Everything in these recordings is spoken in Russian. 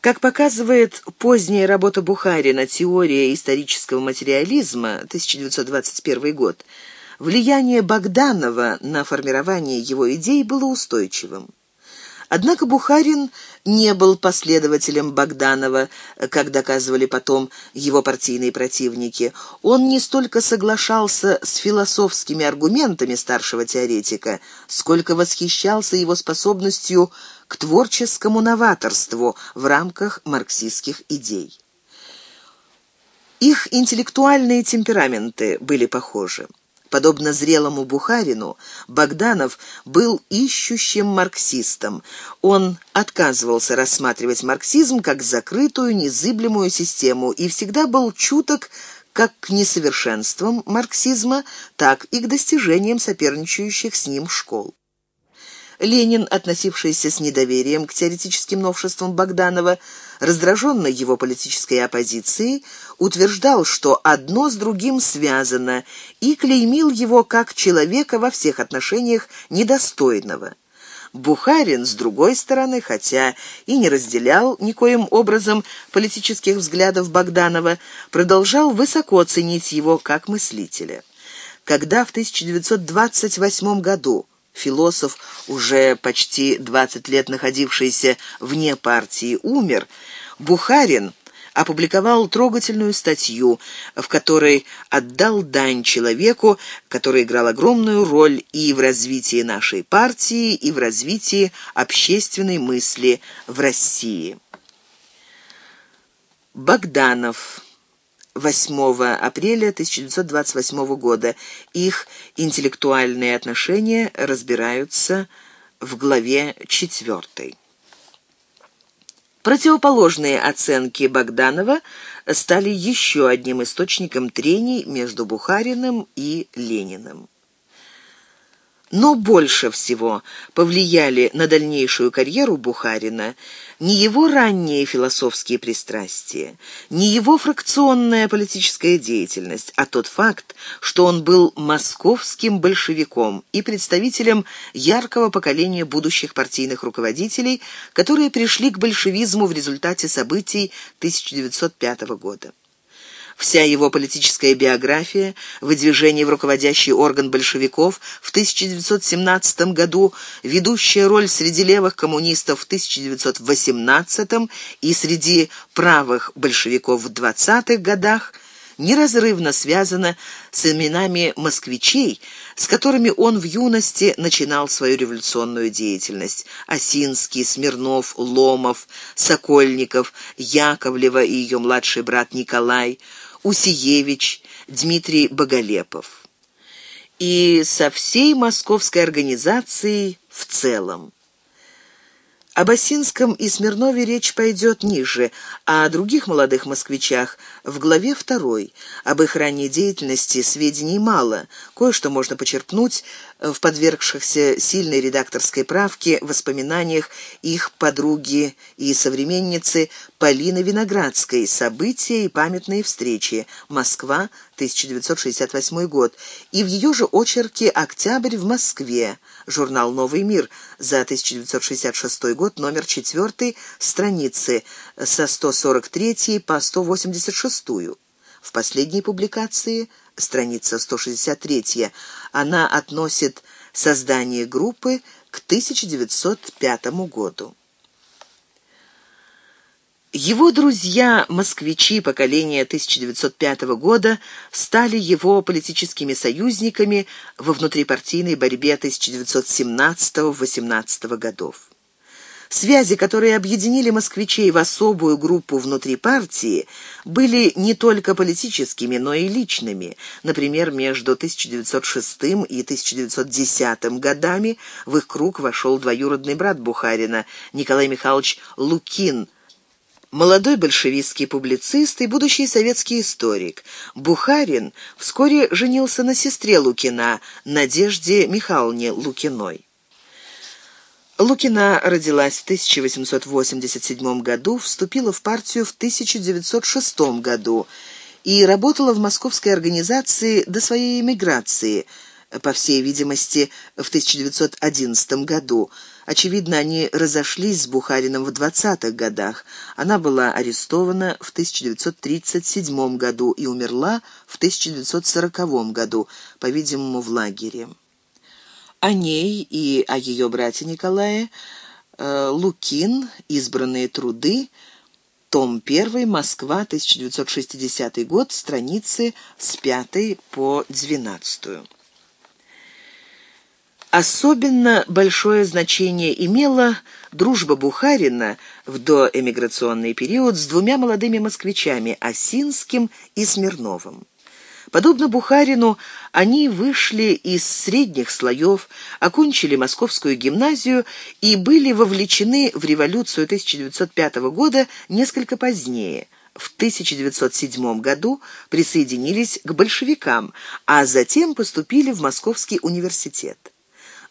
Как показывает поздняя работа Бухарина «Теория исторического материализма» 1921 год, влияние Богданова на формирование его идей было устойчивым. Однако Бухарин не был последователем Богданова, как доказывали потом его партийные противники. Он не столько соглашался с философскими аргументами старшего теоретика, сколько восхищался его способностью к творческому новаторству в рамках марксистских идей. Их интеллектуальные темпераменты были похожи. Подобно зрелому Бухарину, Богданов был ищущим марксистом. Он отказывался рассматривать марксизм как закрытую, незыблемую систему и всегда был чуток как к несовершенствам марксизма, так и к достижениям соперничающих с ним школ. Ленин, относившийся с недоверием к теоретическим новшествам Богданова, раздраженный его политической оппозицией, утверждал, что одно с другим связано, и клеймил его как человека во всех отношениях недостойного. Бухарин, с другой стороны, хотя и не разделял никоим образом политических взглядов Богданова, продолжал высоко ценить его как мыслителя. Когда в 1928 году философ, уже почти 20 лет находившийся вне партии, умер, Бухарин опубликовал трогательную статью, в которой отдал дань человеку, который играл огромную роль и в развитии нашей партии, и в развитии общественной мысли в России. Богданов 8 апреля 1928 года. Их интеллектуальные отношения разбираются в главе 4. Противоположные оценки Богданова стали еще одним источником трений между Бухариным и Лениным. Но больше всего повлияли на дальнейшую карьеру Бухарина не его ранние философские пристрастия, не его фракционная политическая деятельность, а тот факт, что он был московским большевиком и представителем яркого поколения будущих партийных руководителей, которые пришли к большевизму в результате событий 1905 года. Вся его политическая биография, выдвижение в руководящий орган большевиков в 1917 году, ведущая роль среди левых коммунистов в 1918 и среди правых большевиков в 20-х годах неразрывно связана с именами москвичей, с которыми он в юности начинал свою революционную деятельность. Осинский, Смирнов, Ломов, Сокольников, Яковлева и ее младший брат Николай – Усиевич, Дмитрий Боголепов. И со всей московской организацией в целом. Об Осинском и Смирнове речь пойдет ниже, а о других молодых москвичах в главе второй. Об их ранней деятельности сведений мало. Кое-что можно почерпнуть в подвергшихся сильной редакторской правке воспоминаниях их подруги и современницы Полины Виноградской «События и памятные встречи. Москва, 1968 год» и в ее же очерке «Октябрь в Москве», журнал «Новый мир» за 1966 год, номер 4, страницы со 143 по 186. В последней публикации страница 163, она относит создание группы к 1905 году. Его друзья-москвичи поколения 1905 года стали его политическими союзниками во внутрипартийной борьбе 1917-18 годов. Связи, которые объединили москвичей в особую группу внутри партии, были не только политическими, но и личными. Например, между 1906 и 1910 годами в их круг вошел двоюродный брат Бухарина, Николай Михайлович Лукин, молодой большевистский публицист и будущий советский историк. Бухарин вскоре женился на сестре Лукина, Надежде Михайловне Лукиной. Лукина родилась в 1887 году, вступила в партию в 1906 году и работала в московской организации до своей эмиграции, по всей видимости, в 1911 году. Очевидно, они разошлись с Бухарином в 20-х годах. Она была арестована в 1937 году и умерла в 1940 году, по-видимому, в лагере. О ней и о ее брате Николае э, Лукин «Избранные труды», том 1, Москва, 1960 год, страницы с 5 по 12. Особенно большое значение имела дружба Бухарина в доэмиграционный период с двумя молодыми москвичами – Осинским и Смирновым. Подобно Бухарину, они вышли из средних слоев, окончили Московскую гимназию и были вовлечены в революцию 1905 года несколько позднее. В 1907 году присоединились к большевикам, а затем поступили в Московский университет.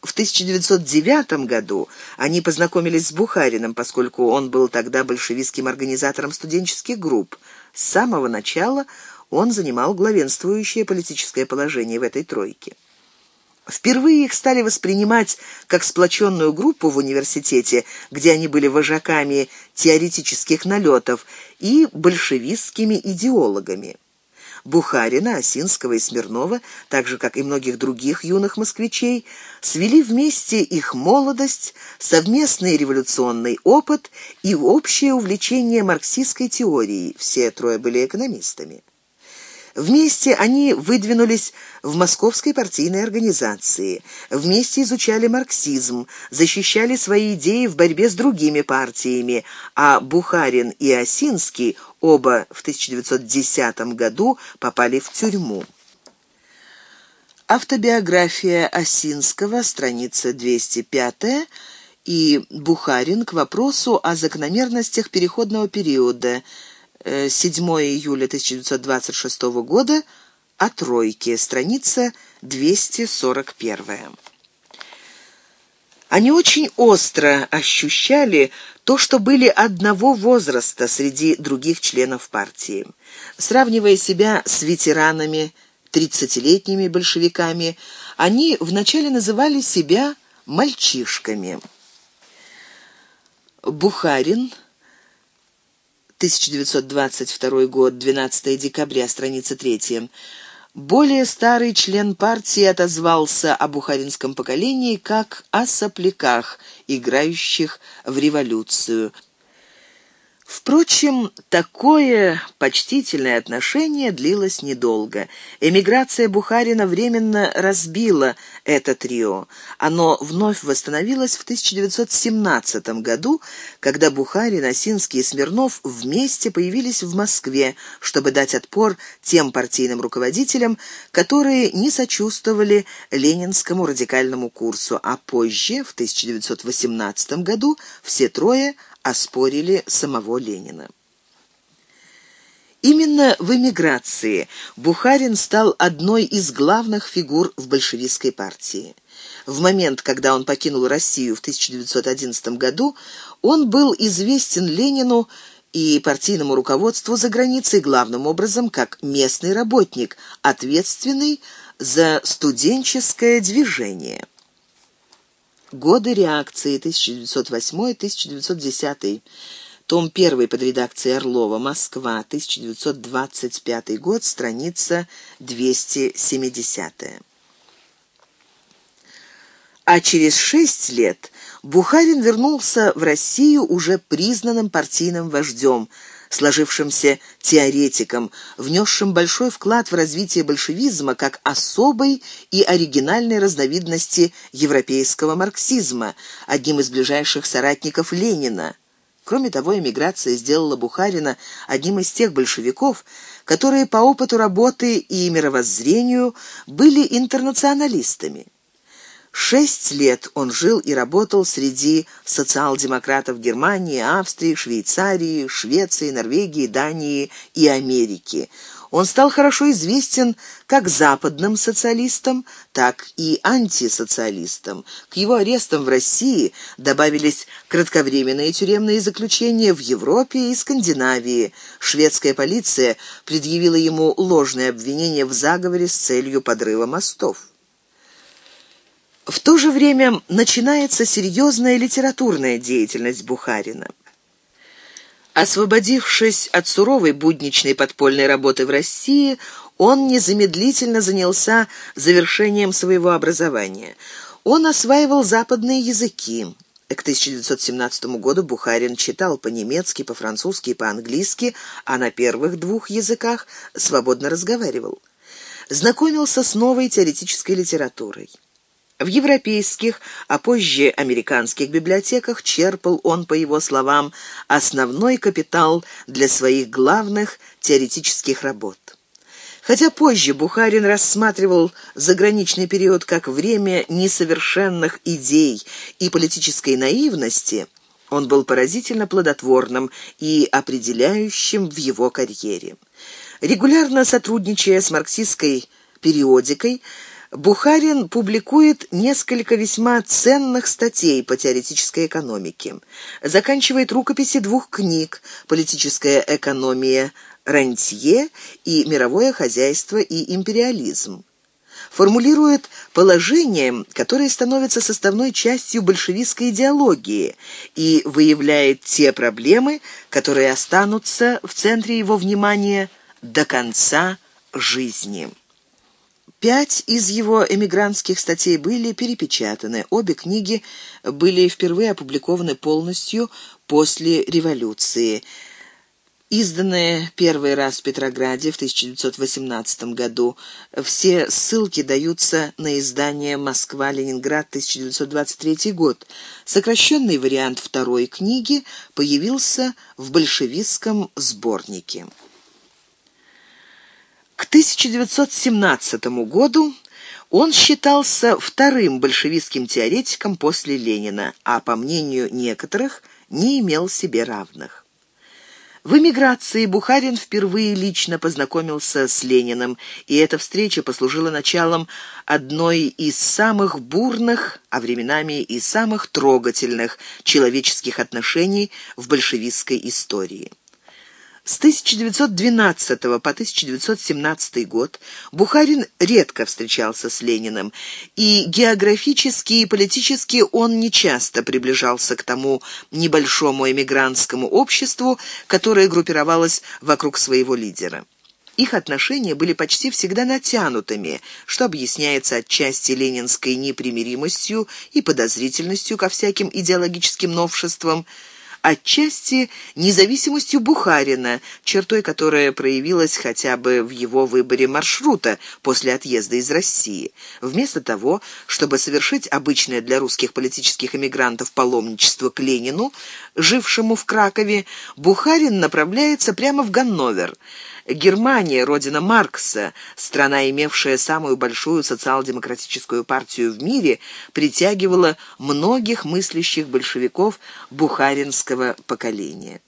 В 1909 году они познакомились с Бухариным, поскольку он был тогда большевистским организатором студенческих групп. С самого начала он занимал главенствующее политическое положение в этой тройке. Впервые их стали воспринимать как сплоченную группу в университете, где они были вожаками теоретических налетов и большевистскими идеологами. Бухарина, Осинского и Смирнова, так же, как и многих других юных москвичей, свели вместе их молодость, совместный революционный опыт и общее увлечение марксистской теорией. Все трое были экономистами. Вместе они выдвинулись в московской партийной организации, вместе изучали марксизм, защищали свои идеи в борьбе с другими партиями, а Бухарин и Осинский оба в 1910 году попали в тюрьму. Автобиография Осинского, страница 205 и Бухарин к вопросу о закономерностях переходного периода – 7 июля 1926 года о тройке, страница 241. Они очень остро ощущали то, что были одного возраста среди других членов партии. Сравнивая себя с ветеранами, тридцатилетними большевиками, они вначале называли себя мальчишками. Бухарин – 1922 год, 12 декабря, страница 3. Более старый член партии отозвался о бухаринском поколении как о сопляках, играющих в революцию – Впрочем, такое почтительное отношение длилось недолго. Эмиграция Бухарина временно разбила это трио. Оно вновь восстановилось в 1917 году, когда Бухарин, Осинский и Смирнов вместе появились в Москве, чтобы дать отпор тем партийным руководителям, которые не сочувствовали ленинскому радикальному курсу, а позже, в 1918 году, все трое оспорили самого Ленина. Именно в эмиграции Бухарин стал одной из главных фигур в большевистской партии. В момент, когда он покинул Россию в 1911 году, он был известен Ленину и партийному руководству за границей главным образом как местный работник, ответственный за студенческое движение. Годы реакции 1908-1910. Том 1 под редакцией Орлова. Москва. 1925 год. Страница 270. А через шесть лет Бухарин вернулся в Россию уже признанным партийным вождем – сложившимся теоретиком, внесшим большой вклад в развитие большевизма как особой и оригинальной разновидности европейского марксизма, одним из ближайших соратников Ленина. Кроме того, эмиграция сделала Бухарина одним из тех большевиков, которые по опыту работы и мировоззрению были интернационалистами. Шесть лет он жил и работал среди социал-демократов Германии, Австрии, Швейцарии, Швеции, Норвегии, Дании и Америки. Он стал хорошо известен как западным социалистам, так и антисоциалистам. К его арестам в России добавились кратковременные тюремные заключения в Европе и Скандинавии. Шведская полиция предъявила ему ложное обвинение в заговоре с целью подрыва мостов. В то же время начинается серьезная литературная деятельность Бухарина. Освободившись от суровой будничной подпольной работы в России, он незамедлительно занялся завершением своего образования. Он осваивал западные языки. К 1917 году Бухарин читал по-немецки, по-французски и по-английски, а на первых двух языках свободно разговаривал. Знакомился с новой теоретической литературой. В европейских, а позже американских библиотеках черпал он, по его словам, основной капитал для своих главных теоретических работ. Хотя позже Бухарин рассматривал заграничный период как время несовершенных идей и политической наивности, он был поразительно плодотворным и определяющим в его карьере. Регулярно сотрудничая с марксистской периодикой, Бухарин публикует несколько весьма ценных статей по теоретической экономике. Заканчивает рукописи двух книг «Политическая экономия Рантье» и «Мировое хозяйство и империализм». Формулирует положения, которые становятся составной частью большевистской идеологии и выявляет те проблемы, которые останутся в центре его внимания до конца жизни. Пять из его эмигрантских статей были перепечатаны. Обе книги были впервые опубликованы полностью после революции. Изданные первый раз в Петрограде в 1918 году. Все ссылки даются на издание «Москва-Ленинград, 1923 год». Сокращенный вариант второй книги появился в большевистском сборнике. К 1917 году он считался вторым большевистским теоретиком после Ленина, а, по мнению некоторых, не имел себе равных. В эмиграции Бухарин впервые лично познакомился с Лениным, и эта встреча послужила началом одной из самых бурных, а временами и самых трогательных человеческих отношений в большевистской истории. С 1912 по 1917 год Бухарин редко встречался с Лениным, и географически и политически он нечасто приближался к тому небольшому эмигрантскому обществу, которое группировалось вокруг своего лидера. Их отношения были почти всегда натянутыми, что объясняется отчасти ленинской непримиримостью и подозрительностью ко всяким идеологическим новшествам, отчасти независимостью Бухарина, чертой которая проявилась хотя бы в его выборе маршрута после отъезда из России. Вместо того, чтобы совершить обычное для русских политических эмигрантов паломничество к Ленину, жившему в Кракове, Бухарин направляется прямо в Ганновер – Германия, родина Маркса, страна, имевшая самую большую социал-демократическую партию в мире, притягивала многих мыслящих большевиков бухаринского поколения.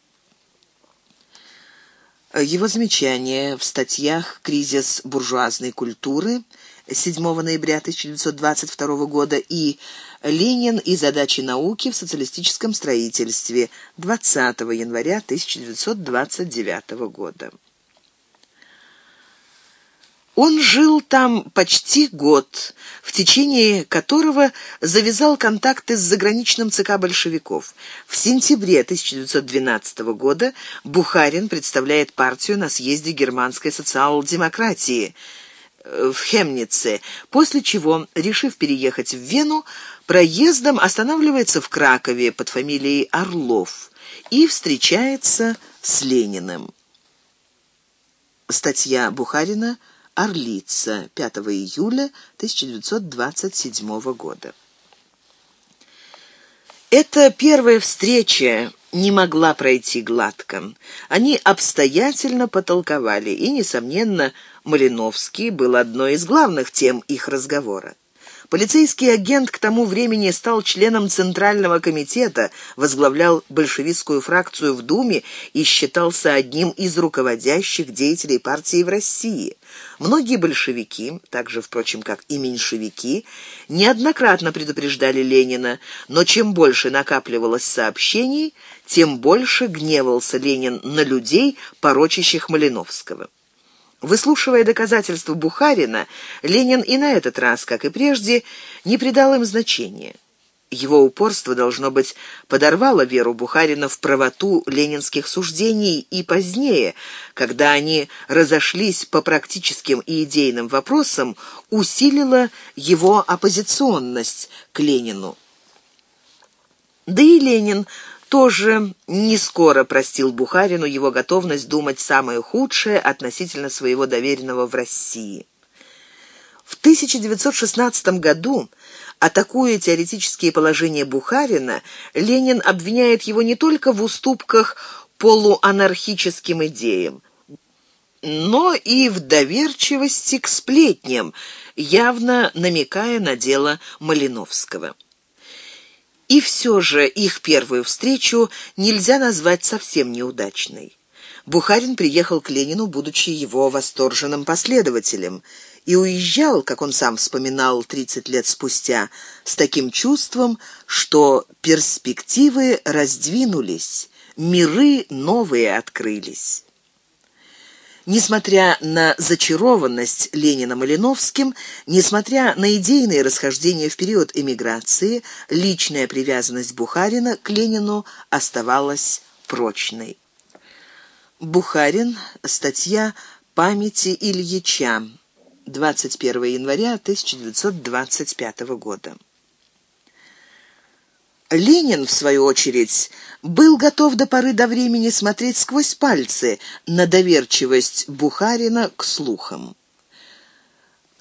Его замечания в статьях «Кризис буржуазной культуры» 7 ноября 1922 года и «Ленин и задачи науки в социалистическом строительстве» 20 января 1929 года. Он жил там почти год, в течение которого завязал контакты с заграничным ЦК большевиков. В сентябре 1912 года Бухарин представляет партию на съезде германской социал-демократии э, в Хемнице, после чего, решив переехать в Вену, проездом останавливается в Кракове под фамилией Орлов и встречается с Лениным. Статья Бухарина Орлица, 5 июля 1927 года. Эта первая встреча не могла пройти гладко. Они обстоятельно потолковали, и, несомненно, Малиновский был одной из главных тем их разговора. Полицейский агент к тому времени стал членом Центрального комитета, возглавлял большевистскую фракцию в Думе и считался одним из руководящих деятелей партии в России. Многие большевики, так же, впрочем, как и меньшевики, неоднократно предупреждали Ленина, но чем больше накапливалось сообщений, тем больше гневался Ленин на людей, порочащих Малиновского. Выслушивая доказательства Бухарина, Ленин и на этот раз, как и прежде, не придал им значения. Его упорство, должно быть, подорвало веру Бухарина в правоту ленинских суждений и позднее, когда они разошлись по практическим и идейным вопросам, усилило его оппозиционность к Ленину. Да и Ленин тоже не скоро простил Бухарину его готовность думать самое худшее относительно своего доверенного в России. В 1916 году, атакуя теоретические положения Бухарина, Ленин обвиняет его не только в уступках полуанархическим идеям, но и в доверчивости к сплетням, явно намекая на дело Малиновского. И все же их первую встречу нельзя назвать совсем неудачной. Бухарин приехал к Ленину, будучи его восторженным последователем, и уезжал, как он сам вспоминал 30 лет спустя, с таким чувством, что перспективы раздвинулись, миры новые открылись. Несмотря на зачарованность Ленина Малиновским, несмотря на идейные расхождения в период эмиграции, личная привязанность Бухарина к Ленину оставалась прочной. Бухарин. Статья «Памяти Ильича». 21 января 1925 года. Ленин, в свою очередь, был готов до поры до времени смотреть сквозь пальцы на доверчивость Бухарина к слухам.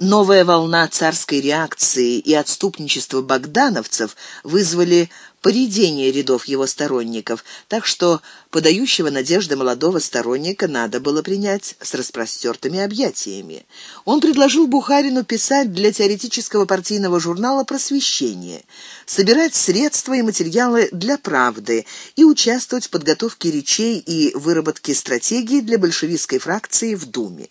Новая волна царской реакции и отступничества богдановцев вызвали поредение рядов его сторонников, так что подающего надежды молодого сторонника надо было принять с распростертыми объятиями. Он предложил Бухарину писать для теоретического партийного журнала «Просвещение», собирать средства и материалы для «Правды» и участвовать в подготовке речей и выработке стратегии для большевистской фракции в Думе.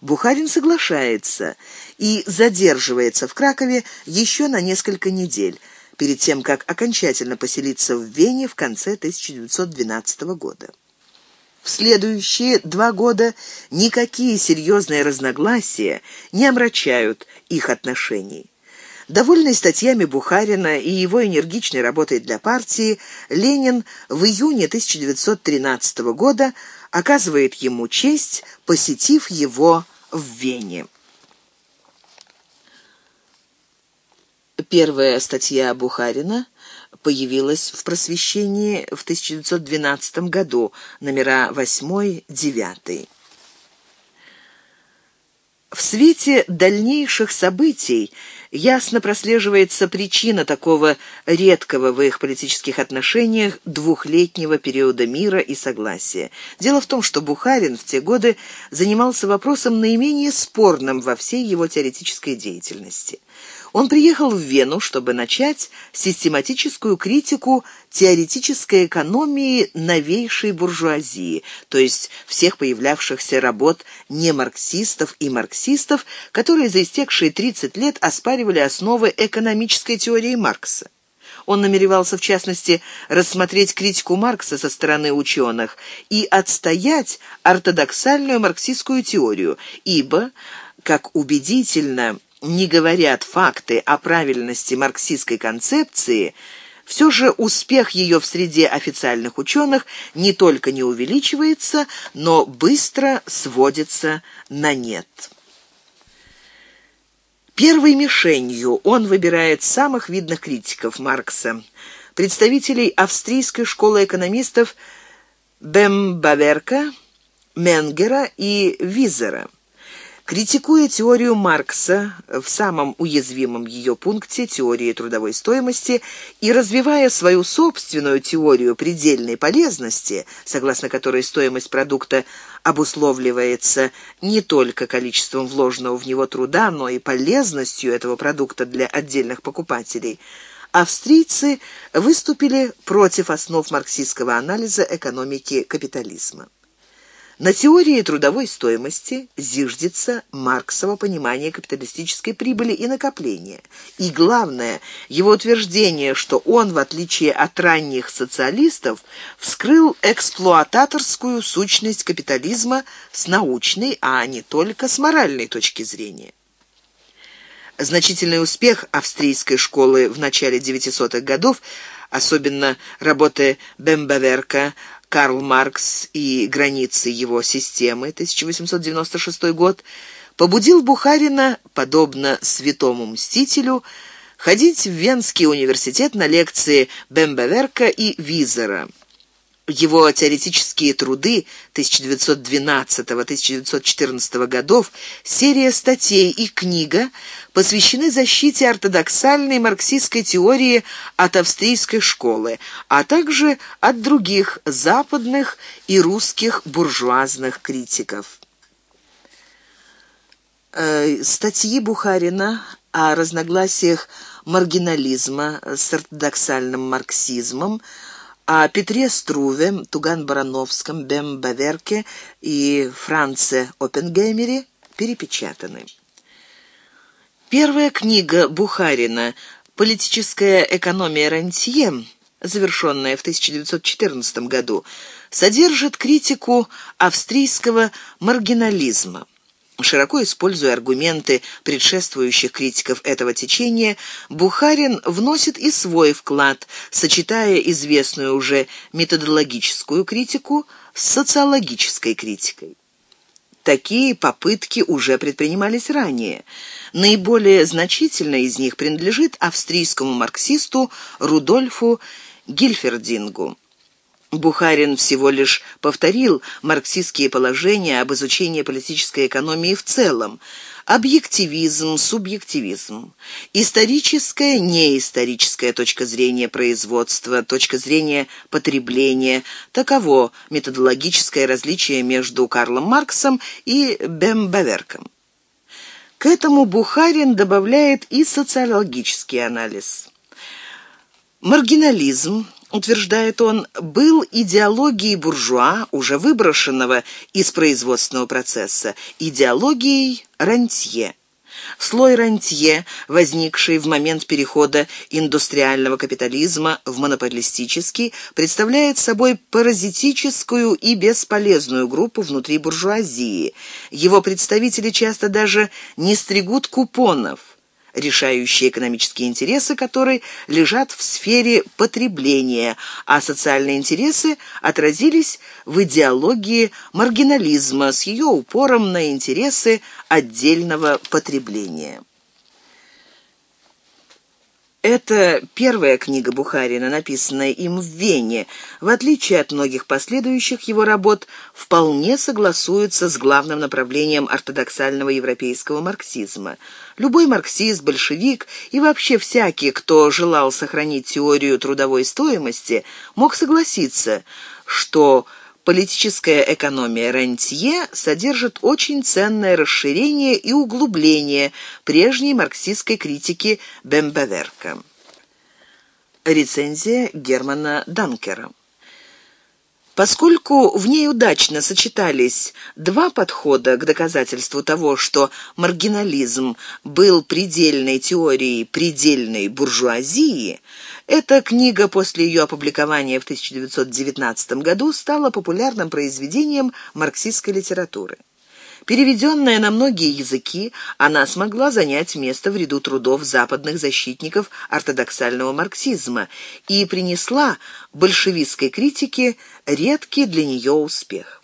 Бухарин соглашается и задерживается в Кракове еще на несколько недель, перед тем, как окончательно поселиться в Вене в конце 1912 года. В следующие два года никакие серьезные разногласия не омрачают их отношений. Довольный статьями Бухарина и его энергичной работой для партии, Ленин в июне 1913 года оказывает ему честь, посетив его в Вене. Первая статья Бухарина появилась в «Просвещении» в 1912 году, номера 8-9. В свете дальнейших событий ясно прослеживается причина такого редкого в их политических отношениях двухлетнего периода мира и согласия. Дело в том, что Бухарин в те годы занимался вопросом наименее спорным во всей его теоретической деятельности. Он приехал в Вену, чтобы начать систематическую критику теоретической экономии новейшей буржуазии, то есть всех появлявшихся работ не марксистов и марксистов, которые за истекшие 30 лет оспаривали основы экономической теории Маркса. Он намеревался, в частности, рассмотреть критику Маркса со стороны ученых и отстоять ортодоксальную марксистскую теорию, ибо, как убедительно не говорят факты о правильности марксистской концепции, все же успех ее в среде официальных ученых не только не увеличивается, но быстро сводится на нет. Первой мишенью он выбирает самых видных критиков Маркса, представителей австрийской школы экономистов Бембаверка, Менгера и Визера. Критикуя теорию Маркса в самом уязвимом ее пункте теории трудовой стоимости и развивая свою собственную теорию предельной полезности, согласно которой стоимость продукта обусловливается не только количеством вложенного в него труда, но и полезностью этого продукта для отдельных покупателей, австрийцы выступили против основ марксистского анализа экономики капитализма. На теории трудовой стоимости зиждется Марксово понимание капиталистической прибыли и накопления. И главное, его утверждение, что он, в отличие от ранних социалистов, вскрыл эксплуататорскую сущность капитализма с научной, а не только с моральной точки зрения. Значительный успех австрийской школы в начале 900-х годов, особенно работы Бембаверка, Карл Маркс и границы его системы, 1896 год, побудил Бухарина, подобно святому мстителю, ходить в Венский университет на лекции Бембеверка и Визера. Его теоретические труды 1912-1914 годов, серия статей и книга посвящены защите ортодоксальной марксистской теории от австрийской школы, а также от других западных и русских буржуазных критиков. Э, статьи Бухарина о разногласиях маргинализма с ортодоксальным марксизмом – о Петре Струве, Туган Барановском, Бем Баверке и Франце Оппенгеймере перепечатаны. Первая книга Бухарина «Политическая экономия рантье», завершенная в 1914 году, содержит критику австрийского маргинализма. Широко используя аргументы предшествующих критиков этого течения, Бухарин вносит и свой вклад, сочетая известную уже методологическую критику с социологической критикой. Такие попытки уже предпринимались ранее. Наиболее значительная из них принадлежит австрийскому марксисту Рудольфу Гильфердингу. Бухарин всего лишь повторил марксистские положения об изучении политической экономии в целом. Объективизм, субъективизм, историческая, неисторическая точка зрения производства, точка зрения потребления – таково методологическое различие между Карлом Марксом и Бембаверком. К этому Бухарин добавляет и социологический анализ. Маргинализм утверждает он, был идеологией буржуа, уже выброшенного из производственного процесса, идеологией рантье. Слой рантье, возникший в момент перехода индустриального капитализма в монополистический, представляет собой паразитическую и бесполезную группу внутри буржуазии. Его представители часто даже не стригут купонов – решающие экономические интересы которой лежат в сфере потребления, а социальные интересы отразились в идеологии маргинализма с ее упором на интересы отдельного потребления. Это первая книга Бухарина, написанная им в Вене, в отличие от многих последующих его работ, вполне согласуется с главным направлением ортодоксального европейского марксизма. Любой марксист, большевик и вообще всякий, кто желал сохранить теорию трудовой стоимости, мог согласиться, что Политическая экономия рентье содержит очень ценное расширение и углубление прежней марксистской критики Бембеверка. Рецензия Германа Данкера. Поскольку в ней удачно сочетались два подхода к доказательству того, что маргинализм был предельной теорией предельной буржуазии, эта книга после ее опубликования в 1919 году стала популярным произведением марксистской литературы. Переведенная на многие языки, она смогла занять место в ряду трудов западных защитников ортодоксального марксизма и принесла большевистской критике редкий для нее успех.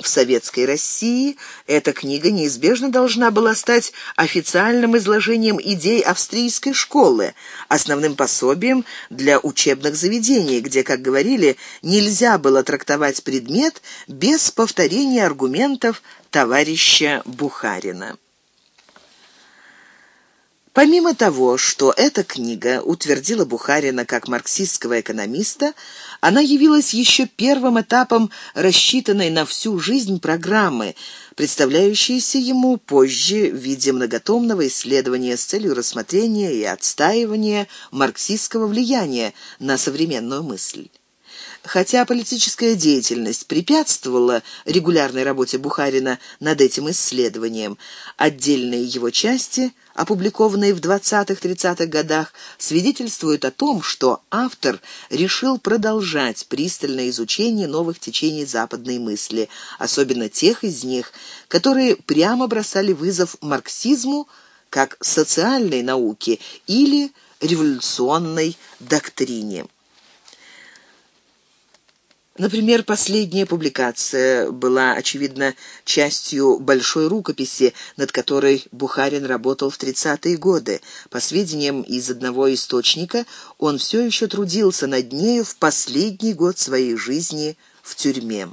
В советской России эта книга неизбежно должна была стать официальным изложением идей австрийской школы, основным пособием для учебных заведений, где, как говорили, нельзя было трактовать предмет без повторения аргументов товарища Бухарина. Помимо того, что эта книга утвердила Бухарина как марксистского экономиста, она явилась еще первым этапом рассчитанной на всю жизнь программы, представляющейся ему позже в виде многотомного исследования с целью рассмотрения и отстаивания марксистского влияния на современную мысль. Хотя политическая деятельность препятствовала регулярной работе Бухарина над этим исследованием, отдельные его части, опубликованные в 20-30-х годах, свидетельствуют о том, что автор решил продолжать пристальное изучение новых течений западной мысли, особенно тех из них, которые прямо бросали вызов марксизму как социальной науке или революционной доктрине. Например, последняя публикация была, очевидно, частью большой рукописи, над которой Бухарин работал в 30-е годы. По сведениям из одного источника, он все еще трудился над нею в последний год своей жизни в тюрьме.